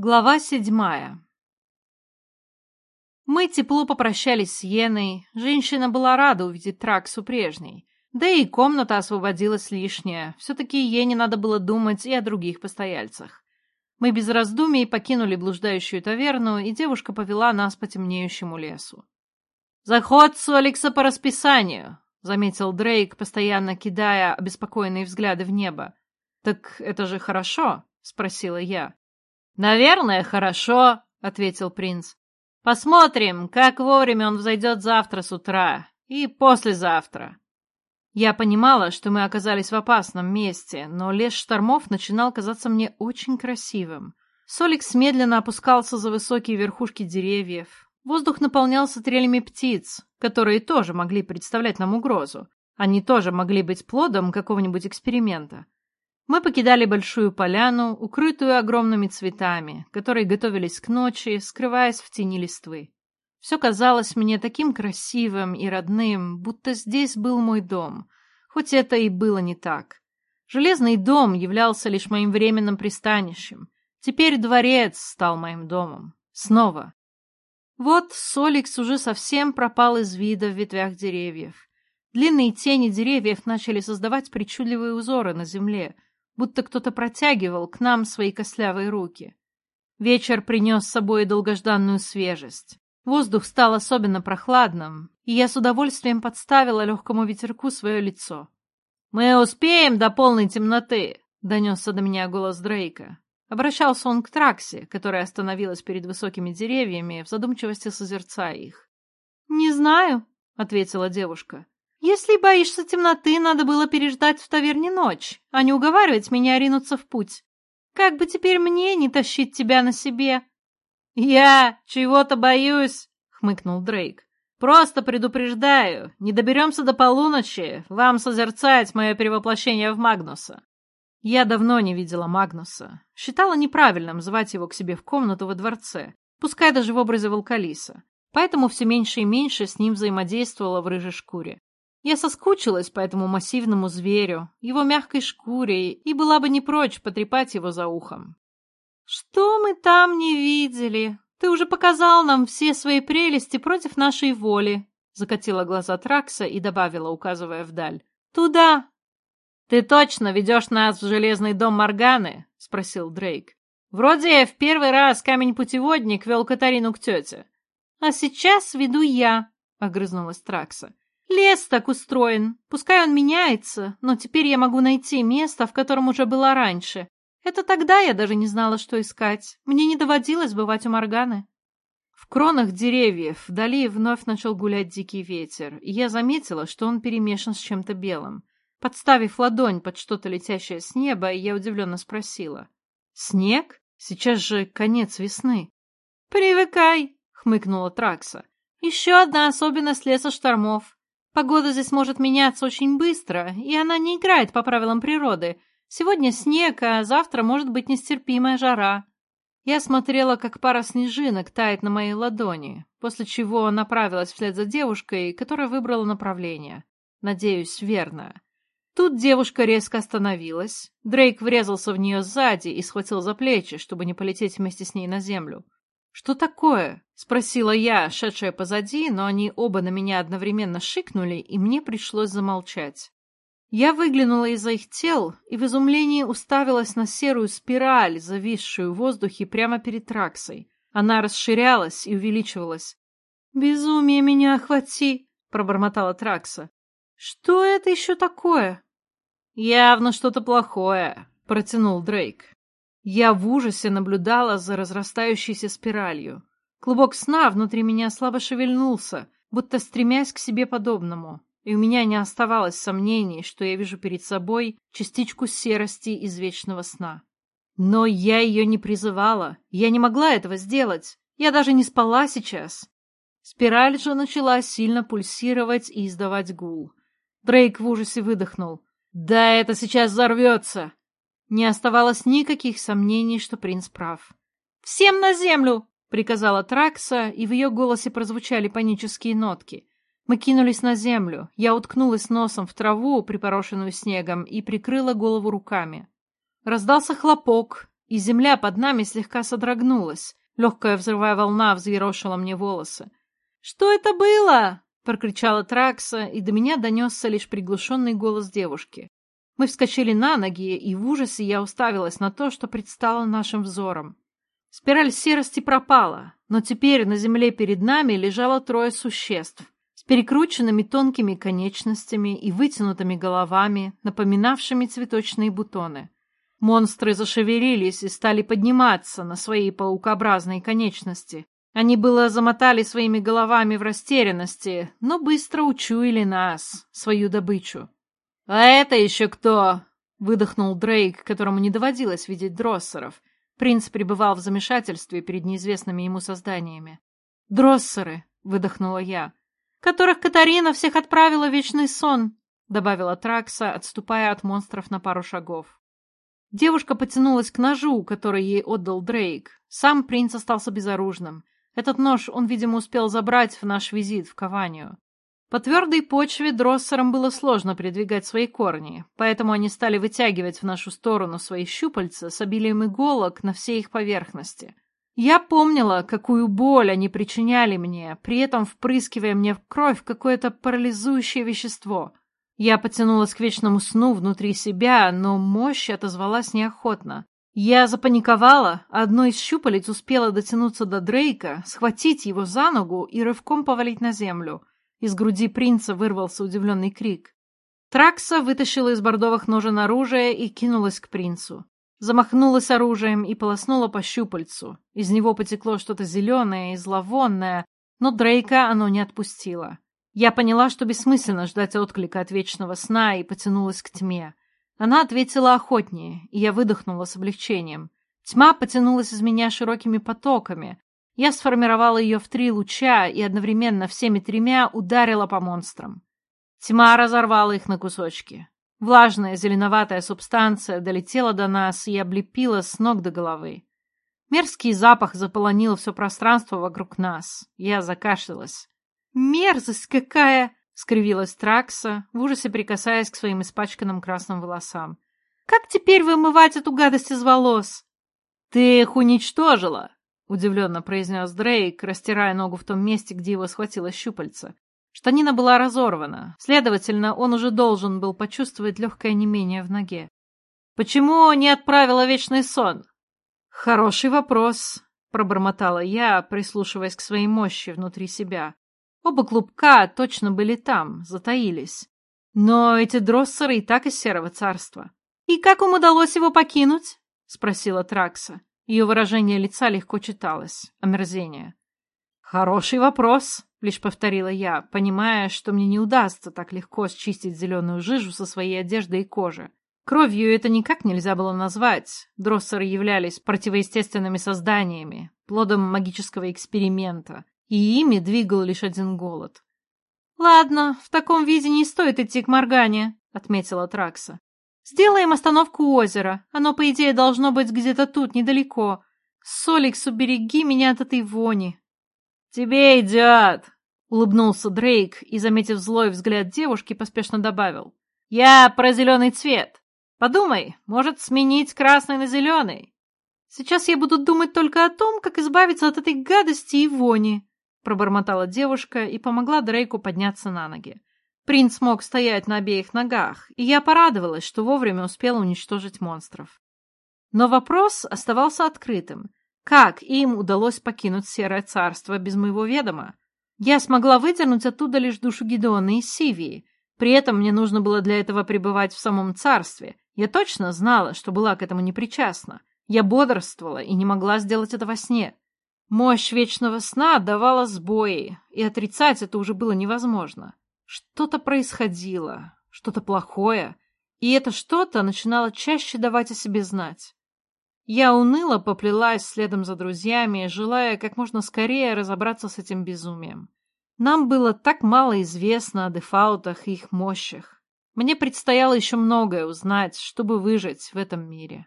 Глава седьмая Мы тепло попрощались с Йеной. Женщина была рада увидеть Траксу прежней. Да и комната освободилась лишняя. Все-таки Йене надо было думать и о других постояльцах. Мы без раздумий покинули блуждающую таверну, и девушка повела нас по темнеющему лесу. «Заход Соликса по расписанию», — заметил Дрейк, постоянно кидая обеспокоенные взгляды в небо. «Так это же хорошо?» — спросила я. «Наверное, хорошо», — ответил принц. «Посмотрим, как вовремя он взойдет завтра с утра и послезавтра». Я понимала, что мы оказались в опасном месте, но лес штормов начинал казаться мне очень красивым. Соликс медленно опускался за высокие верхушки деревьев. Воздух наполнялся трелями птиц, которые тоже могли представлять нам угрозу. Они тоже могли быть плодом какого-нибудь эксперимента. Мы покидали большую поляну, укрытую огромными цветами, которые готовились к ночи, скрываясь в тени листвы. Все казалось мне таким красивым и родным, будто здесь был мой дом, хоть это и было не так. Железный дом являлся лишь моим временным пристанищем. Теперь дворец стал моим домом. Снова. Вот Соликс уже совсем пропал из вида в ветвях деревьев. Длинные тени деревьев начали создавать причудливые узоры на земле — будто кто-то протягивал к нам свои костлявые руки. Вечер принес с собой долгожданную свежесть. Воздух стал особенно прохладным, и я с удовольствием подставила легкому ветерку свое лицо. «Мы успеем до полной темноты!» — донесся до меня голос Дрейка. Обращался он к Траксе, которая остановилась перед высокими деревьями, в задумчивости созерцая их. «Не знаю», — ответила девушка. Если боишься темноты, надо было переждать в таверне ночь, а не уговаривать меня ринуться в путь. Как бы теперь мне не тащить тебя на себе?» «Я чего-то боюсь», — хмыкнул Дрейк. «Просто предупреждаю, не доберемся до полуночи, вам созерцать мое перевоплощение в Магнуса». Я давно не видела Магнуса. Считала неправильным звать его к себе в комнату во дворце, пускай даже в образе волкалиса. Поэтому все меньше и меньше с ним взаимодействовала в рыжей шкуре. Я соскучилась по этому массивному зверю, его мягкой шкуре, и была бы не прочь потрепать его за ухом. «Что мы там не видели? Ты уже показал нам все свои прелести против нашей воли», закатила глаза Тракса и добавила, указывая вдаль. «Туда!» «Ты точно ведешь нас в железный дом Морганы?» — спросил Дрейк. «Вроде в первый раз камень-путеводник вел Катарину к тете». «А сейчас веду я», — огрызнулась Тракса. Лес так устроен. Пускай он меняется, но теперь я могу найти место, в котором уже была раньше. Это тогда я даже не знала, что искать. Мне не доводилось бывать у Морганы. В кронах деревьев вдали вновь начал гулять дикий ветер, и я заметила, что он перемешан с чем-то белым. Подставив ладонь под что-то летящее с неба, я удивленно спросила. «Снег? Сейчас же конец весны». «Привыкай», — хмыкнула Тракса. «Еще одна особенность леса штормов. Погода здесь может меняться очень быстро, и она не играет по правилам природы. Сегодня снег, а завтра может быть нестерпимая жара. Я смотрела, как пара снежинок тает на моей ладони, после чего направилась вслед за девушкой, которая выбрала направление. Надеюсь, верно. Тут девушка резко остановилась. Дрейк врезался в нее сзади и схватил за плечи, чтобы не полететь вместе с ней на землю. «Что такое?» — спросила я, шедшая позади, но они оба на меня одновременно шикнули, и мне пришлось замолчать. Я выглянула из-за их тел и в изумлении уставилась на серую спираль, зависшую в воздухе прямо перед траксой. Она расширялась и увеличивалась. «Безумие меня охвати!» — пробормотала Тракса. «Что это еще такое?» «Явно что-то плохое», — протянул Дрейк. Я в ужасе наблюдала за разрастающейся спиралью. Клубок сна внутри меня слабо шевельнулся, будто стремясь к себе подобному, и у меня не оставалось сомнений, что я вижу перед собой частичку серости из вечного сна. Но я ее не призывала, я не могла этого сделать, я даже не спала сейчас. Спираль же начала сильно пульсировать и издавать гул. Дрейк в ужасе выдохнул. «Да это сейчас взорвется!» Не оставалось никаких сомнений, что принц прав. «Всем на землю!» — приказала Тракса, и в ее голосе прозвучали панические нотки. Мы кинулись на землю. Я уткнулась носом в траву, припорошенную снегом, и прикрыла голову руками. Раздался хлопок, и земля под нами слегка содрогнулась. Легкая взрывая волна взъерошила мне волосы. «Что это было?» — прокричала Тракса, и до меня донесся лишь приглушенный голос девушки. Мы вскочили на ноги, и в ужасе я уставилась на то, что предстало нашим взором. Спираль серости пропала, но теперь на земле перед нами лежало трое существ с перекрученными тонкими конечностями и вытянутыми головами, напоминавшими цветочные бутоны. Монстры зашевелились и стали подниматься на свои паукообразные конечности. Они было замотали своими головами в растерянности, но быстро учуяли нас, свою добычу. «А это еще кто?» — выдохнул Дрейк, которому не доводилось видеть дроссеров. Принц пребывал в замешательстве перед неизвестными ему созданиями. «Дроссеры!» — выдохнула я. «Которых Катарина всех отправила в вечный сон!» — добавила Тракса, отступая от монстров на пару шагов. Девушка потянулась к ножу, который ей отдал Дрейк. Сам принц остался безоружным. Этот нож он, видимо, успел забрать в наш визит в Каванию. По твердой почве дроссерам было сложно передвигать свои корни, поэтому они стали вытягивать в нашу сторону свои щупальца с обилием иголок на всей их поверхности. Я помнила, какую боль они причиняли мне, при этом впрыскивая мне в кровь какое-то парализующее вещество. Я потянулась к вечному сну внутри себя, но мощь отозвалась неохотно. Я запаниковала, одно из щупалец успело дотянуться до Дрейка, схватить его за ногу и рывком повалить на землю — из груди принца вырвался удивленный крик. Тракса вытащила из бордовых ножен оружие и кинулась к принцу. Замахнулась оружием и полоснула по щупальцу. Из него потекло что-то зеленое и зловонное, но Дрейка оно не отпустило. Я поняла, что бессмысленно ждать отклика от вечного сна и потянулась к тьме. Она ответила охотнее, и я выдохнула с облегчением. Тьма потянулась из меня широкими потоками, я сформировала ее в три луча и одновременно всеми тремя ударила по монстрам. Тьма разорвала их на кусочки. Влажная зеленоватая субстанция долетела до нас и облепила с ног до головы. Мерзкий запах заполонил все пространство вокруг нас. Я закашлялась. «Мерзость какая!» — скривилась Тракса, в ужасе прикасаясь к своим испачканным красным волосам. «Как теперь вымывать эту гадость из волос?» «Ты их уничтожила!» — удивленно произнес Дрейк, растирая ногу в том месте, где его схватило щупальце. Штанина была разорвана, следовательно, он уже должен был почувствовать легкое немение в ноге. «Почему не отправила вечный сон?» «Хороший вопрос», — пробормотала я, прислушиваясь к своей мощи внутри себя. Оба клубка точно были там, затаились. Но эти дроссеры и так из Серого Царства. «И как им удалось его покинуть?» — спросила Тракса. Ее выражение лица легко читалось. Омерзение. «Хороший вопрос», — лишь повторила я, понимая, что мне не удастся так легко счистить зеленую жижу со своей одежды и кожи. Кровью это никак нельзя было назвать. Дроссеры являлись противоестественными созданиями, плодом магического эксперимента, и ими двигал лишь один голод. «Ладно, в таком виде не стоит идти к Моргане», — отметила Тракса. Сделаем остановку у озера. Оно, по идее, должно быть где-то тут, недалеко. Соликс, убереги меня от этой вони. Тебе идет! Улыбнулся Дрейк и, заметив злой взгляд девушки, поспешно добавил. Я про зеленый цвет. Подумай, может сменить красный на зеленый. Сейчас я буду думать только о том, как избавиться от этой гадости и вони, пробормотала девушка и помогла Дрейку подняться на ноги. Принц смог стоять на обеих ногах, и я порадовалась, что вовремя успела уничтожить монстров. Но вопрос оставался открытым. Как им удалось покинуть Серое Царство без моего ведома? Я смогла выдернуть оттуда лишь душу Гедеона и Сивии. При этом мне нужно было для этого пребывать в самом царстве. Я точно знала, что была к этому непричастна. Я бодрствовала и не могла сделать это во сне. Мощь вечного сна давала сбои, и отрицать это уже было невозможно. Что-то происходило, что-то плохое, и это что-то начинало чаще давать о себе знать. Я уныло поплелась следом за друзьями, желая как можно скорее разобраться с этим безумием. Нам было так мало известно о дефаутах и их мощах. Мне предстояло еще многое узнать, чтобы выжить в этом мире.